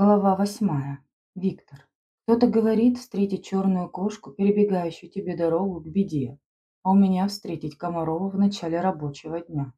Глава восьмая. Виктор. Кто-то говорит встретить черную кошку, перебегающую тебе дорогу к беде, а у меня встретить Комарова в начале рабочего дня.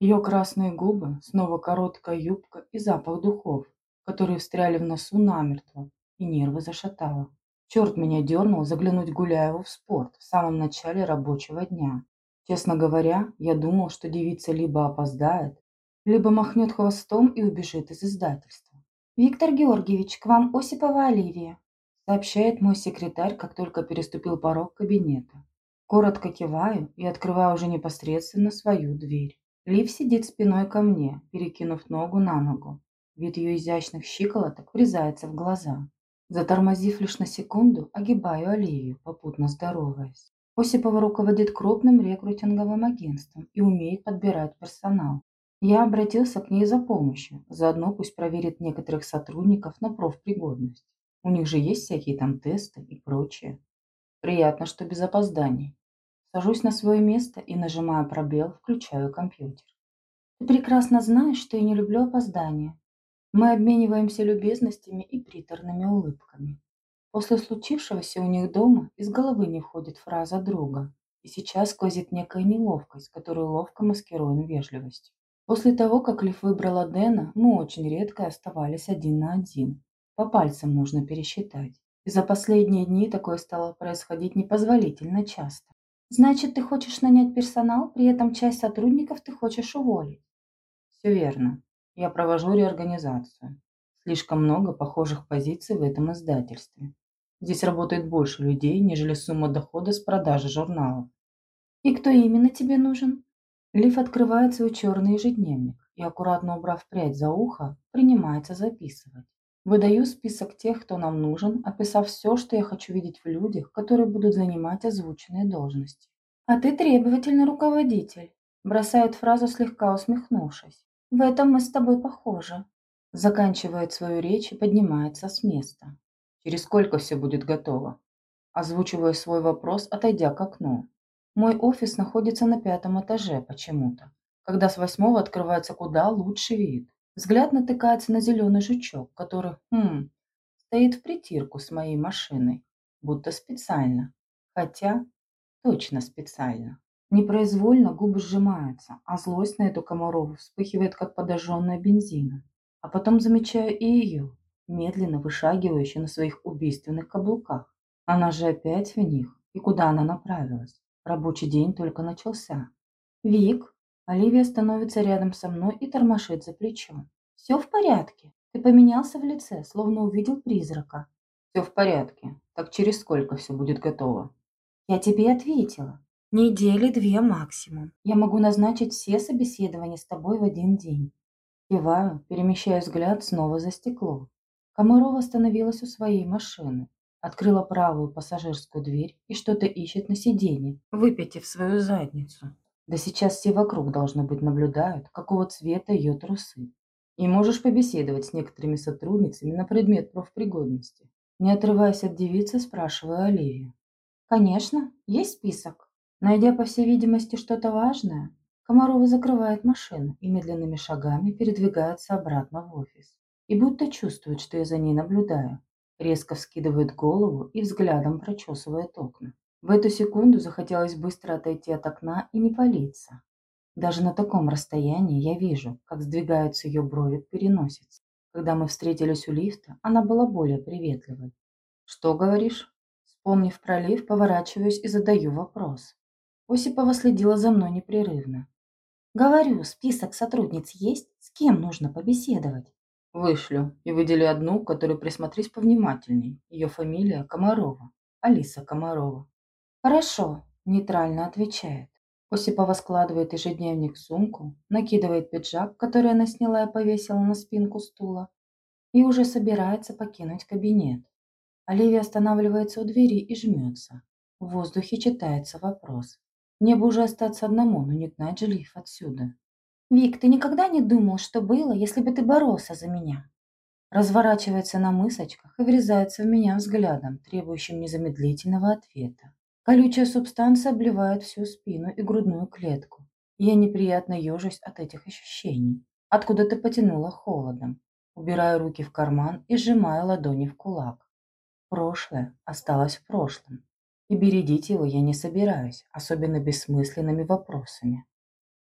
Ее красные губы, снова короткая юбка и запах духов, которые встряли в носу намертво, и нервы зашатало. Черт меня дернул заглянуть Гуляеву в спорт в самом начале рабочего дня. Честно говоря, я думал, что девица либо опоздает, либо махнет хвостом и убежит из издательства. «Виктор Георгиевич, к вам Осипова Оливия», сообщает мой секретарь, как только переступил порог кабинета. Коротко киваю и открываю уже непосредственно свою дверь. Лив сидит спиной ко мне, перекинув ногу на ногу. Вид ее изящных щиколоток врезается в глаза. Затормозив лишь на секунду, огибаю Оливию, попутно здороваясь. Осипова руководит крупным рекрутинговым агентством и умеет подбирать персонал. Я обратился к ней за помощью, заодно пусть проверит некоторых сотрудников на профпригодность. У них же есть всякие там тесты и прочее. Приятно, что без опозданий. Сажусь на свое место и, нажимая пробел, включаю компьютер. Ты прекрасно знаешь, что я не люблю опоздания. Мы обмениваемся любезностями и приторными улыбками. После случившегося у них дома из головы не входит фраза друга, и сейчас сквозит некая неловкость, которую ловко маскируем вежливостью. После того, как Лив выбрала Дэна, мы очень редко оставались один на один. По пальцам можно пересчитать. И за последние дни такое стало происходить непозволительно часто. Значит, ты хочешь нанять персонал, при этом часть сотрудников ты хочешь уволить? Все верно. Я провожу реорганизацию. Слишком много похожих позиций в этом издательстве. Здесь работает больше людей, нежели сумма дохода с продажи журналов. И кто именно тебе нужен? Лив открывает свой черный ежедневник и, аккуратно убрав прядь за ухо, принимается записывать. Выдаю список тех, кто нам нужен, описав все, что я хочу видеть в людях, которые будут занимать озвученные должности. «А ты требовательный руководитель», – бросает фразу, слегка усмехнувшись. «В этом мы с тобой похожи». Заканчивает свою речь и поднимается с места. Через сколько все будет готово? Озвучиваю свой вопрос, отойдя к окну. Мой офис находится на пятом этаже почему-то, когда с восьмого открывается куда лучший вид. Взгляд натыкается на зеленый жучок, который, хм, стоит в притирку с моей машиной, будто специально. Хотя, точно специально. Непроизвольно губы сжимаются, а злость на эту комарову вспыхивает, как подожженная бензина. А потом замечаю и ее, медленно вышагивающая на своих убийственных каблуках. Она же опять в них. И куда она направилась? Рабочий день только начался. «Вик!» Оливия становится рядом со мной и тормошит за плечо. «Все в порядке? Ты поменялся в лице, словно увидел призрака». «Все в порядке. Так через сколько все будет готово?» «Я тебе ответила. Недели две максимум. Я могу назначить все собеседования с тобой в один день». Киваю, перемещая взгляд снова за стекло. Комарова остановилась у своей машины, открыла правую пассажирскую дверь и что-то ищет на сиденье, выпятив свою задницу. Да сейчас все вокруг, должно быть, наблюдают, какого цвета ее трусы. И можешь побеседовать с некоторыми сотрудницами на предмет профпригодности. Не отрываясь от девицы, спрашиваю Оливию. «Конечно, есть список». Найдя, по всей видимости, что-то важное, Комарова закрывает машину и медленными шагами передвигается обратно в офис и будто чувствует, что я за ней наблюдаю. Резко вскидывает голову и взглядом прочесывает окна. В эту секунду захотелось быстро отойти от окна и не палиться. Даже на таком расстоянии я вижу, как сдвигаются ее брови к переносице. Когда мы встретились у лифта, она была более приветливой. «Что говоришь?» Вспомнив пролив, поворачиваюсь и задаю вопрос. Осипова следила за мной непрерывно. «Говорю, список сотрудниц есть, с кем нужно побеседовать?» Вышлю и выдели одну, которую присмотрись повнимательней. Ее фамилия Комарова. Алиса Комарова. Хорошо, нейтрально отвечает. Осипова складывает ежедневник в сумку, накидывает пиджак, который она сняла и повесила на спинку стула, и уже собирается покинуть кабинет. Оливия останавливается у двери и жмется. В воздухе читается вопрос. Мне бы уже остаться одному, но не гнать же отсюда. «Вик, ты никогда не думал, что было, если бы ты боролся за меня?» Разворачивается на мысочках и врезается в меня взглядом, требующим незамедлительного ответа. Колючая субстанция обливает всю спину и грудную клетку. я неприятно ежусь от этих ощущений. Откуда-то потянуло холодом. Убираю руки в карман и сжимаю ладони в кулак. Прошлое осталось в прошлом. И бередить его я не собираюсь, особенно бессмысленными вопросами.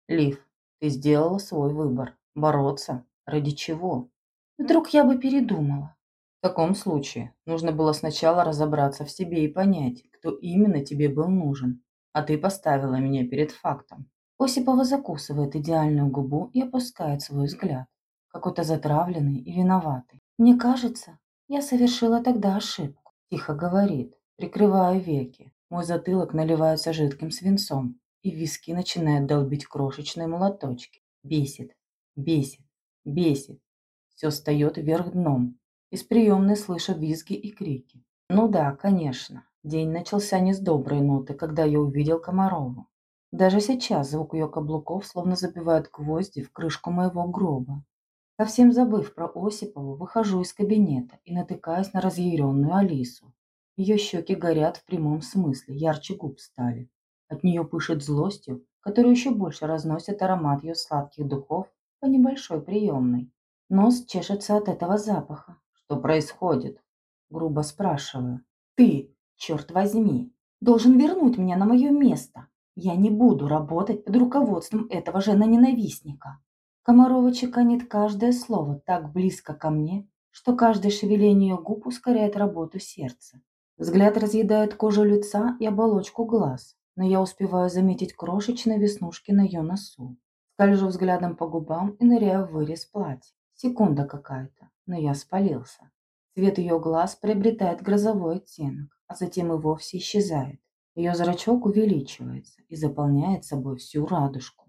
Лив, ты сделала свой выбор. Бороться? Ради чего? Вдруг я бы передумала. В таком случае нужно было сначала разобраться в себе и понять, кто именно тебе был нужен. А ты поставила меня перед фактом. Осипова закусывает идеальную губу и опускает свой взгляд. Какой-то затравленный и виноватый. Мне кажется, я совершила тогда ошибку. Тихо говорит, прикрывая веки. Мой затылок наливается жидким свинцом, и виски начинают долбить крошечные молоточки. Бесит, бесит, бесит. Все встает вверх дном. Из приемной слышу визги и крики. Ну да, конечно. День начался не с доброй ноты, когда я увидел Комарову. Даже сейчас звук ее каблуков словно забивает гвозди в крышку моего гроба. Совсем забыв про Осипову, выхожу из кабинета и натыкаюсь на разъяренную Алису. Ее щеки горят в прямом смысле, ярче губ стали. От нее пышет злостью, которую еще больше разносит аромат ее сладких духов по небольшой приемной. Нос чешется от этого запаха. Что происходит? Грубо спрашиваю. Ты, черт возьми, должен вернуть меня на мое место. Я не буду работать под руководством этого жена-ненавистника. Комарова чеканит каждое слово так близко ко мне, что каждое шевеление ее губ ускоряет работу сердца. Взгляд разъедает кожу лица и оболочку глаз, но я успеваю заметить крошечные веснушки на ее носу. Скольжу взглядом по губам и ныряю в вырез платья. Секунда какая-то, но я спалился. Цвет ее глаз приобретает грозовой оттенок, а затем и вовсе исчезает. Ее зрачок увеличивается и заполняет собой всю радужку.